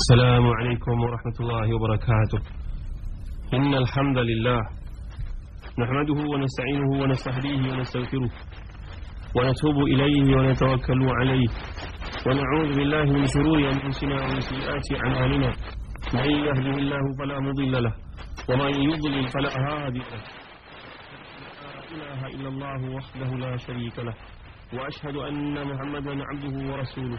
السلام عليكم ورحمة الله وبركاته. إن الحمد لله نحمده ونستعينه ونستهديه ونستغفره ونتوب إليه ونتوكل عليه. ونعوذ بالله من شرور أنفسنا ومن سيئات أعمالنا. من يهده الله فلا مضل له ومن يضلل فلا هادي له. لا إله إلا الله وحده لا شريك له. وأشهد أن محمدا عبده ورسوله.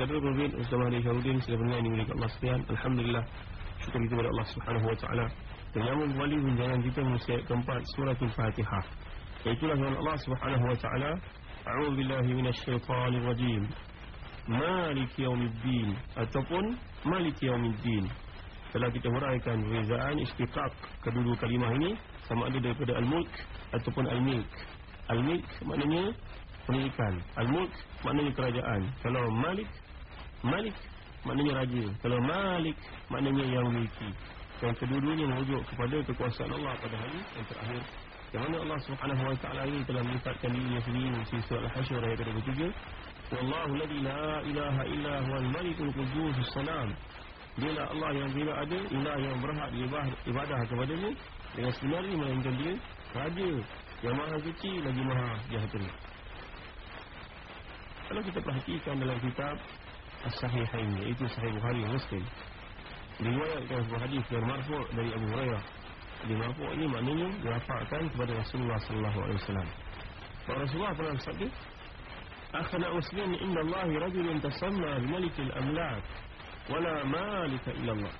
Saudara Rubin Ustaz Mahdi Syarudin berniat ini Allah sekalian Alhamdulillah Syukur kita kepada Allah Subhanahu Wa Taala Dan yang kembali Menjangan kita Musyid keempat Surah Al-Fatihah Itulah dengan Allah Subhanahu Wa Taala A'udhu Billahi Minasyaitanir Rajim Malik Yawmiddin Ataupun Malik Yawmiddin Telah kita huraikan Rizaan istiqaq Kedua kalimah ini Sama ada daripada Al-Mulk Ataupun Al-Milk Al-Milk maknanya Pendidikan Al-Mulk maknanya kerajaan Kalau Malik Malik maknanya raja. Kalau Malik maknanya yang memiliki Dan kedua-duanya merujuk kepada kekuasaan Allah pada hari yang terakhir. Yang mana Allah ta'ala ini telah melibatkan dirinya sendiri Di surah Al-Hashr ayat ke-23 Wallahu ladhi la ilaha illa huwal malikul qudus salam. Dialah Allah yang tidak ada Ilah yang berhak ibadah kepadanya. Dengan sebenarnya melainkan dia Raja yang maha suci lagi maha jahatera Kalau kita perhatikan dalam kitab الصحيحين يأتي صحيح البخاري ومسلم رواية كانت بحديث غير مرفوع دري أبو هريرة لمرفوع إيه معنيه رفع كان كبير رسول الله صلى الله عليه وسلم فرسول الله صلى الله عليه وسلم أخنا أسلم إن الله رجل تسمى بملك الأملاك ولا مالك إلا الله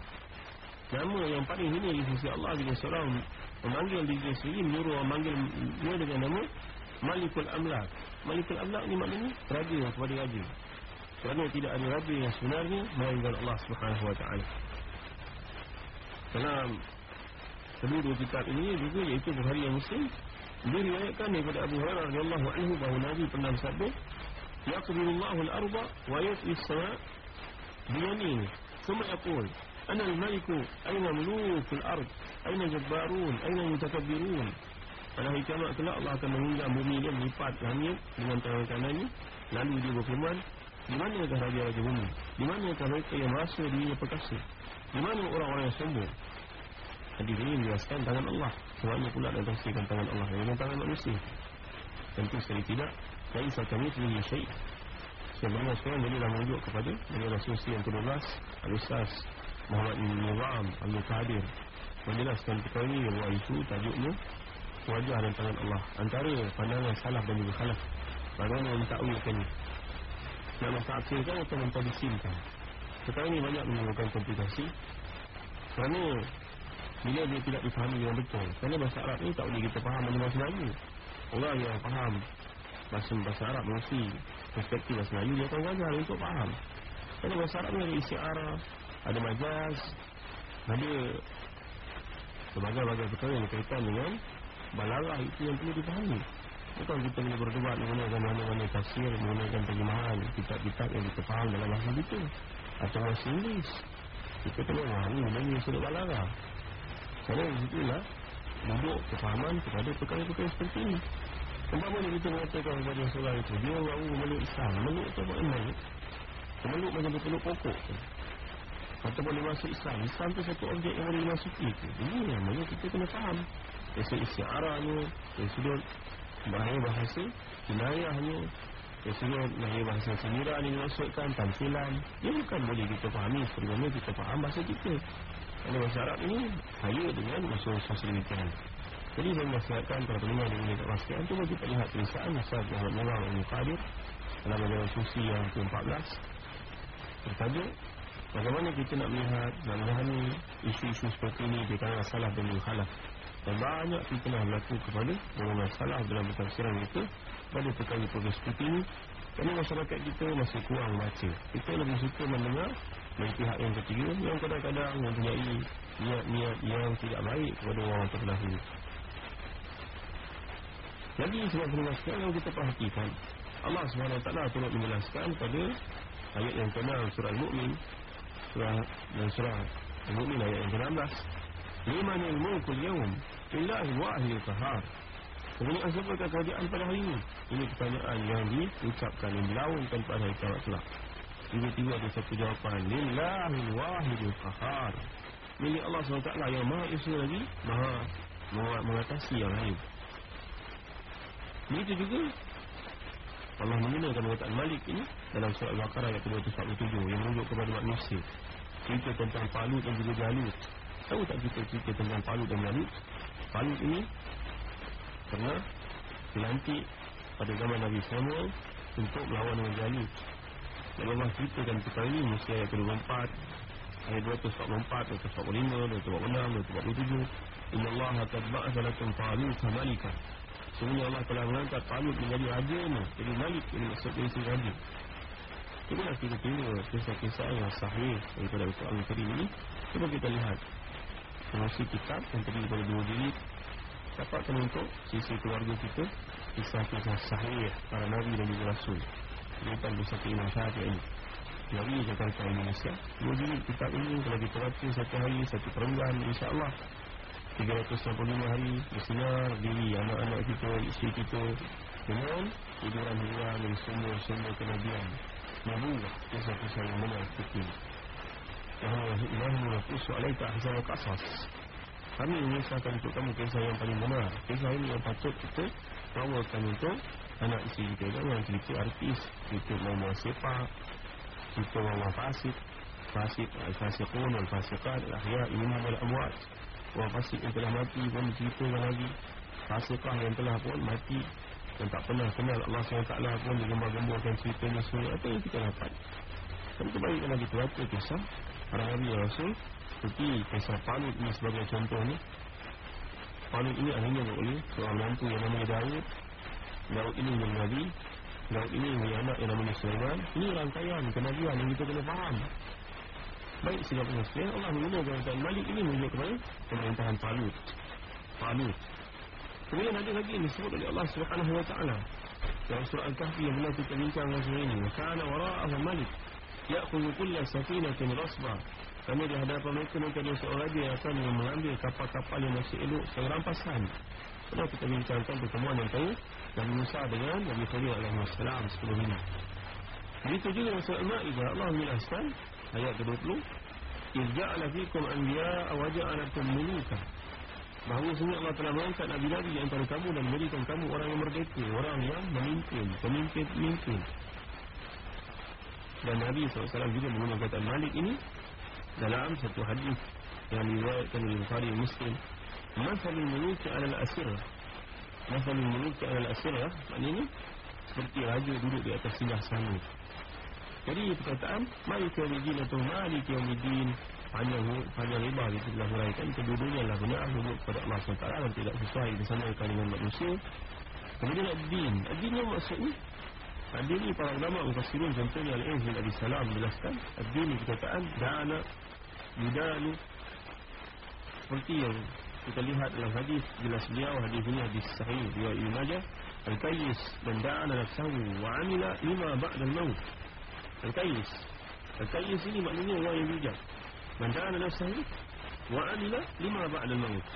نعم yang paling hina di sisi Allah bila seorang memanggil diri sendiri menyuruh memanggil dia dengan nama Malikul Amlak. Malikul Amlak ni maknanya raja kepada raja. Kerana tidak ada raja yang sebenarnya Melainkan Allah subhanahu wa ta'ala. Dalam Kedua kitab ini juga Iaitu Bukhari yang Muslim Dia riwayatkan daripada Abu Hurairah radhiyallahu anhu Bahawa Nabi pernah bersabda Yaqbirullahu al-arba Wa yut'i sama Biyamin Suma yaqul Ana al-maliku Aina mulukul ard Aina jabbarun Aina mutakabbirun. Kiamat kelak Allah akan menginjam bumi dia melipat langit dengan tangan kanannya. Lalu dia berfirman di manakah raja-raja bumi? Di manakah mereka yang merasa dirinya perkasa? Di mana orang-orang yang sombong? Hadis ini menjelaskan tangan Allah. Semuanya pula dan tafsirkan tangan Allah dengan tangan manusia. Tentu sekali tidak. Laisa kami sendiri syait. Sebenarnya sekarang jadilah merujuk kepada dari Rasulullah yang ke-12 Al-Ustaz Muhammad Nizam Al-Muqadir menjelaskan perkara ini yang buat itu tajuknya wajah dan tangan Allah antara pandangan salah dan juga khalaf bagaimana mentakwilkan ini nak mentafsirkan atau mentadisimkan sekarang ini banyak menggunakan komplikasi. Kerana bila dia tidak difahami dengan betul kerana bahasa Arab ini tak boleh kita faham mana bahasa Melayu. Orang yang faham bahasa bahasa Arab mesti perspektif bahasa Melayu dia akan gagal untuk faham. Kerana bahasa Arab ini ada isi arah ada majaz ada sebagai-bagai perkara yang berkaitan dengan balarah itu yang perlu dipahami Bukan kita boleh berdebat menggunakan mana-mana tafsir Menggunakan terjemahan kitab-kitab yang kita faham dalam bahasa kita. Atau bahasa Inggeris. Kita kena memahami benda yang sudah balarah Kerana di situlah Duduk kefahaman kepada perkara-perkara seperti ini Umpama ni kita mengatakan kepada Rasulullah itu? Dia baru meluk Islam. Meluk itu apa makna Meluk macam berpeluk pokok Ataupun dia masuk Islam. Islam tu satu objek yang boleh dimasuki Ini yang mana kita kena faham. Dari sudut istiarahnya dari sudut bahaya bahasa. Kinayahnya dari sudut bahaya bahasa sendirian yang dimaksudkan tamsilan dia bukan boleh kita fahami mana kita faham bahasa kita. Kerana bahasa Arab ini kaya dengan unsur-unsur sedemikian. Jadi saya menasihatkan kepada pendengar yang ingin kepastian Cuba kita lihat tulisan Ustaz Muhammad Murang Ibn Qadir Dalam majalah susi yang ke-14. Bertajuk Bagaimana kita nak melihat Nak memahami isu-isu seperti ini Di kalangan salah dan mukhalaf Dan banyak fitnah berlaku kepada Mengenai salah dalam bertafsiran itu Pada perkara-perkara seperti ini Kerana masyarakat kita masih kurang baca. Kita lebih suka mendengar Dari pihak yang ketiga Yang kadang-kadang mempunyai Niat-niat yang tidak baik Kepada orang terdahulu. Jadi sebab pendengar sekalian kita perhatikan Allah SWT turut menjelaskan pada ayat yang ke-6 surah Al-Mu'min surah dan surah Al-Mu'min ayat yang ke-16 Liman ilmukul yawm Illahi wahil kahar Kemudian siapakah kerajaan pada hari ini Ini pertanyaan yang diucapkan Yang dilaungkan pada hari kiamat kelak Tiba-tiba ada satu jawapan Lillahi wahil kahar Milik Allah SWT yang maha isu lagi Maha mengatasi yang lain Begitu juga Allah menggunakan perkataan Malik ini dalam surah Al-Baqarah ayat 247 yang menunjuk kepada manusia. Cerita tentang Palut dan juga Jalut. Tahu tak kita cerita tentang Palut dan Jalut? Palut ini pernah dilantik pada zaman Nabi Samuel untuk melawan dengan Jalut. Dan Allah ceritakan perkara ini mesti ayat 24 ayat 244, 245, 246, 247 Inna Allah qad ba'atha lakum Talut malika. Sebenarnya Allah telah mengangkat Talut menjadi raja ni Jadi Malik ini maksud dari si raja Itulah kita tengok kisah-kisah yang sahih Daripada Al-Quran Al-Karim ini. Cuba kita lihat Mengasi kitab yang terdiri daripada dua diri Dapatkan untuk sisi keluarga kita Kisah-kisah sahih Para Nabi dan juga Rasul. Bukan bersatu Imam Syafiq ini. Nabi Jakarta Indonesia. Dua diri kitab ini Kalau kita baca satu hari Satu perenggan InsyaAllah 365 hari bersinar diri anak-anak kita, isteri kita dengan hiburan hiburan dan semua-semua kenabian. Nabuah kisah-kisah yang benar seperti ini Yang mengakusu alaika ahsan wa kasas Kami mengisahkan untuk kamu kisah yang paling benar Kisah ini yang patut kita bawakan untuk anak isteri kita Jangan cerita artis, cerita mahu sepak Cerita mahu fasik Fasik, al-fasikun, al-fasikat, al-ahya, imam al-amwat Orang fasik yang telah mati pun diceritakan lagi Fasikah yang telah pun mati Dan tak pernah kenal Allah SWT pun Digembar-gemburkan ceritanya semua Apa yang kita dapat Dan kembali lagi kita baca kisah Para Nabi dan Rasul. Seperti kisah Palut ini sebagai contohnya Palut ini akhirnya oleh Seorang mantu yang namanya Daud. Daud ini menjadi Nabi. Daud ini menjadi anak yang namanya Sulaiman. Ini rangkaian kenabian yang kita kena faham. Baik sehingga pengusia Allah menggunakan Tuan Malik ini menunjuk kepada pemerintahan Talut. Talut. Kemudian ada lagi ini disebut oleh Allah Taala dalam surah Al-Kahfi yang benar kita bincang masa ini. Kana wara'ahu Malik Ya'kulu kulla safinatin rasbah Kerana di hadapan mereka nanti ada seorang yang akan mengambil kapal-kapal yang masih elok sebagai rampasan Pernah kita bincangkan pertemuan yang tahu Dan Musa dengan Nabi Khalil alaihi sebelum ini. Begitu juga dalam surah Al-Ma'idah Allah menjelaskan ayat ke-20 Izja'ala fikum anbiya wa ja'alakum muluka bahawa sebenarnya Allah telah mengangkat nabi-nabi di antara kamu dan memberikan kamu orang yang merdeka, orang yang memimpin, pemimpin-pemimpin. Dan Nabi SAW juga menggunakan kata Malik ini dalam satu hadis yang diriwayatkan oleh Bukhari Muslim. Masalul muluki alal asirah. Masalul muluki alal asirah maknanya seperti raja duduk di atas singgah sana. Jadi perkataan Malik Yawmiddin atau Malik Yawmiddin hanya hanya riba itu telah huraikan kedua-duanya lah benar duduk kepada Allah SWT dan tidak sesuai disamakan dengan manusia kemudian ad-din ad-din yang maksudnya ad-din ini para ulama mufassirun contohnya bin Abi Salam menjelaskan ad-din ini perkataan dana yudanu. Seperti yang kita lihat dalam hadis jelas beliau hadis ini hadis sahih riwayat Ibnu Majah. Al-qayyis dan da'ana nafsahu wa amila lima ba'da al-maut. Al-Qais Al-Qais ini maknanya orang yang bijak. Mandana nafsahu Wa amila lima ba'da maut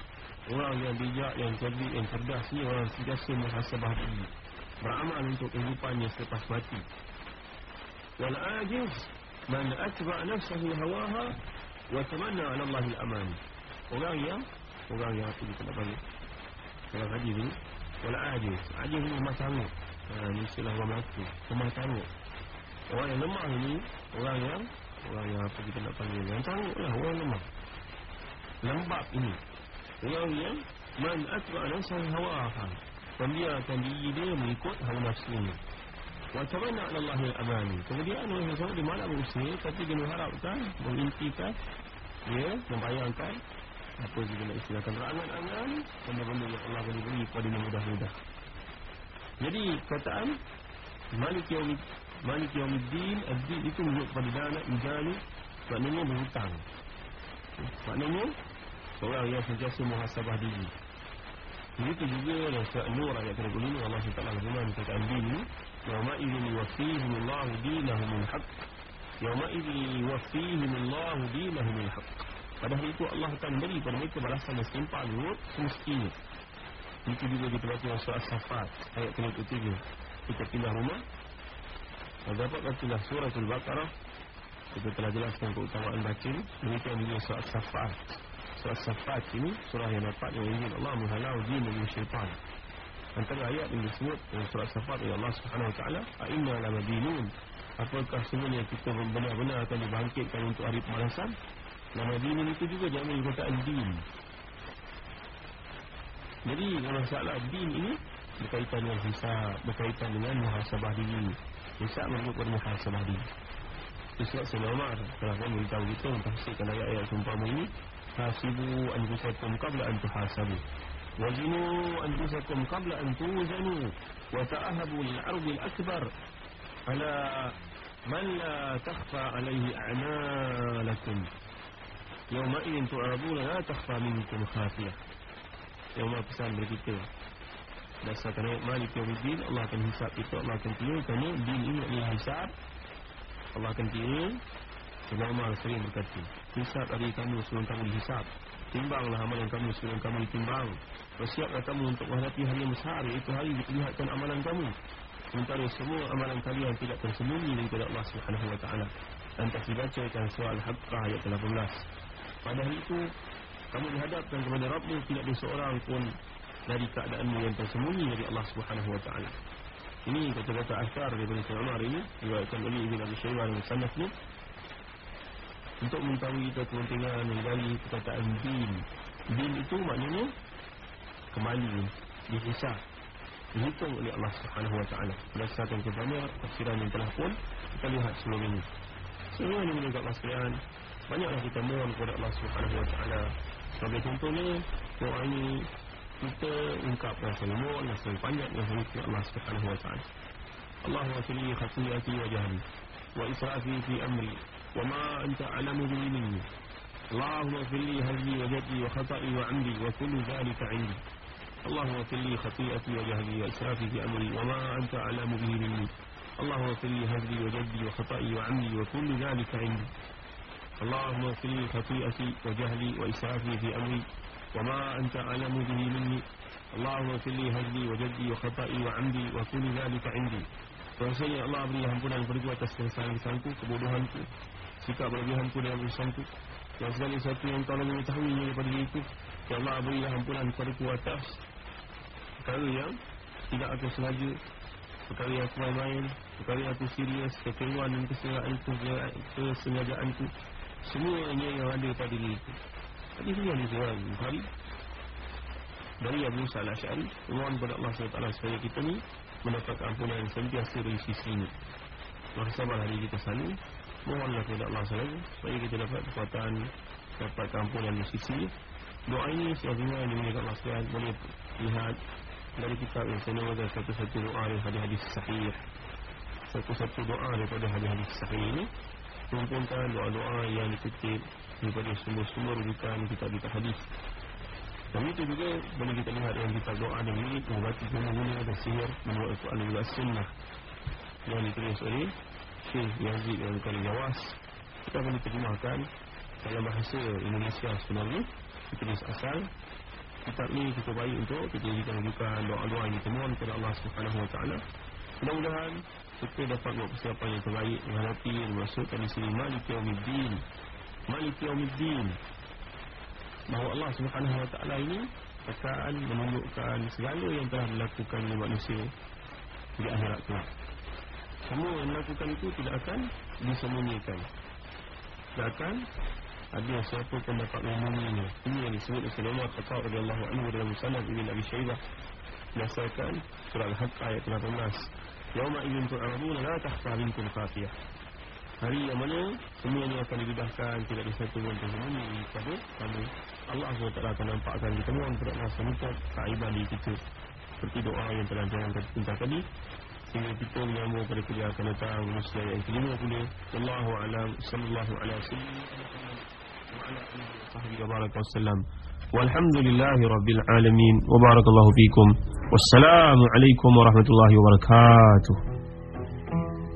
Orang yang bijak, yang cerdik, yang cerdas ni Orang sentiasa muhasabah diri Beramal untuk kehidupannya selepas mati. Wal ajiz Man atba' nafsahu hawaha Wa tamanna ala Allah al-aman. Orang yang Orang yang apa kita nak balik Kalau haji ni Wal ajiz. Ajiz ni tangguh ha, Ini istilah orang mati Rumah tangguh Orang yang lemah ini Orang yang Orang yang apa kita nak panggil Yang cangguk lah orang lemah. Lembab ini. Orang yang Man atba nafsa hawaha Membiarkan diri dia mengikut hawa nafsunya. Macam mana Allah al-amani Kemudian orang yang dia malah berusaha Tapi dia mengharapkan, mengintikan Dia membayangkan Apa juga nak istilahkan. Rangan-rangan Benda-benda yang Allah boleh beri kepada mudah-mudah. Jadi kataan Malik Yawmid Malik Yawmiddin Azdin itu menurut kepada dana Ijani Maknanya berhutang. Maknanya Seorang yang sentiasa muhasabah diri Begitu juga surat Nur ayat 35 Allah SWT berfirman kata din ini Yawma idhin yuwaffihimullahu dinahumul haq Yawma idhin yuwaffihimullahu dinahumul haq Pada hari itu Allah akan beri kepada mereka balasan yang setimpal menurut semestinya. Itu juga kita baca dalam surat Safat ayat 33 Kita pindah rumah. Dan dapat bacalah surah Al-Baqarah Kita telah jelaskan keutamaan baca Demikian juga surat Safat Surah Safat ini surah yang dapat ingin Allah menghalau jin dan syaitan. Antara ayat yang disebut dalam surah Safat oleh Allah Subhanahu Wa Taala, "Inna lamadinun." Apakah sebenarnya kita benar-benar akan dibangkitkan untuk hari pembalasan? Nama din itu juga jangan kata din. Jadi masalah din ini berkaitan dengan hisab, berkaitan dengan muhasabah diri. Hisab merupakan muhasabah diri. Sayyidina Umar telah pun beritahu kita Mentafsirkan ayat-ayat sumpah ini Hasibu anfusakum qabla an tuhasabu Wazinu anfusakum qabla an tuzanu Wa ta'ahabu lil'arbi al-akbar Ala man la takhfa alaihi a'malakum Yawma idin tu'arabuna la takhfa minkum khafiyah Yawma pesan dari kita. Dasarkan ayat malik yawmiddin Allah akan hisap kita Allah akan pilih Kerana din ini adalah hisap. Allah akan kira Sebab Umar sering berkata Hisap dari kamu sebelum kamu dihisap Timbanglah amalan kamu sebelum kamu ditimbang. Bersiaplah kamu untuk menghadapi hari yang besar Iaitu hari diperlihatkan amalan kamu. Sementara semua amalan kalian tidak tersembunyi daripada Allah SWT Dan tak dibacakan soal Haqqah ayat 18 Pada hari itu Kamu dihadapkan kepada Rabbu Tidak ada seorang pun dari keadaanmu yang tersembunyi dari Allah SWT ini kata-kata asyar daripada Sayyid Umar ini Diriwayatkan oleh Ibn Abi Syaibah dan Sanaf ni Untuk mengetahui kepentingan menggali perkataan din. Din itu maknanya Kembali dihisap Dihitung oleh Allah Subhanahu Wa Taala. Berdasarkan kepada tafsiran yang telah pun Kita lihat sebelum ini. Semua ini menunjukkan sekalian Banyaklah kita mohon kepada Allah Subhanahu Wa Taala. Sebagai contohnya Doa ini kita ungkap rasa lemur rasa panjang yang hanya Allah Subhanahu wa taala. Allah wa fili khatiyati wa jahli wa israfi fi amri ma anta alamu bi minni اللهم اغفر لي هزلي وجدي وخطئي وعمدي وكل ذلك عندي. اللهم اغفر لي خطيئتي وجهلي وإسرافي في أمري وما أنت أعلم به مني. اللهم اغفر لي هزلي وجدي وخطئي وعمدي وكل ذلك عندي. اللهم اغفر لي خطيئتي وجهلي وإسرافي في أمري وما أنت أعلم به مني. اللهم اغفر لي هزلي وجدي وخطئي وعمدي وكل ذلك عندي. Rasanya Allah beri ampunan kepada atas kesalahan-kesalahanku, kebodohanku, sikap berlebihanku dalam urusanku. Yang segala sesuatu yang kau mengetahuinya daripada diriku, Ya Allah berilah ampunan kepada ku atas perkara yang tidak aku sengaja, perkara yang aku main-main, perkara yang aku serius, kekeliruan dan kesengajaanku, kesengajaanku, semuanya yang ada pada diriku. Tadi ini yang disebut Bukhari Dari Abu Musa al-Asyari Mohon kepada Allah SWT Supaya kita ni Mendapat ampunan yang sentiasa dari sisi ini. Maka sabar hari kita sana Mohonlah kepada Allah SWT Supaya kita dapat kekuatan Dapat ampunan dari sisi Doa ini Sebenarnya yang dimiliki Allah SWT Boleh lihat Dari kitab yang saya ada Satu-satu doa daripada hadis sahih. Satu-satu doa daripada hadis-hadis sahih ini. Kumpulkan doa-doa yang dikutip daripada sumber-sumber rujukan kitab-kitab hadis. Dan itu juga boleh kita lihat dalam kitab doa dan ini mengubati guna-guna dan sihir menurut Al-Quran dan sunnah yang ditulis oleh Syekh Yazid dan Kali Jawas. Kita boleh terjemahkan dalam bahasa Indonesia sebenarnya. Ditulis asal. Kitab ini cukup baik untuk kita jadikan doa-doa yang ditemukan kepada Allah Taala. Mudah-mudahan kita dapat buat persiapan yang terbaik menghadapi dan masukkan di sini Malik Yawmiddin Malik Yawmiddin Bahawa Allah ta'ala ini Akan menunjukkan segala yang telah dilakukan oleh manusia Di akhirat kelak Semua yang dilakukan itu tidak akan disembunyikan. Tidak akan ada siapa pun dapat menemuinya ini yang disebut oleh Umar Khattab radhiyallahu anhu dalam musnad Ibn Abi Syaibah berdasarkan surah Al-Haqq ayat 18 Yauma idzin tu'raduna la takhfa minkum khafiyah. Hari yang mana semua ini akan dibebaskan Tidak ada satu pun tersembunyi Pada kamu. Allah SWT akan nampakkan kita Mohon tidak rasa Keaiban diri kita. Seperti doa yang telah jangan kita tadi sehingga kita menyambung pada kuliah akan datang Musa yang kelima pula Wallahu alam. Sallallahu ala sallallahu ala ala sallallahu ala sallallahu ala sallallahu ala sallallahu ala sallallahu ala sallallahu ala sallallahu ala sallallahu ala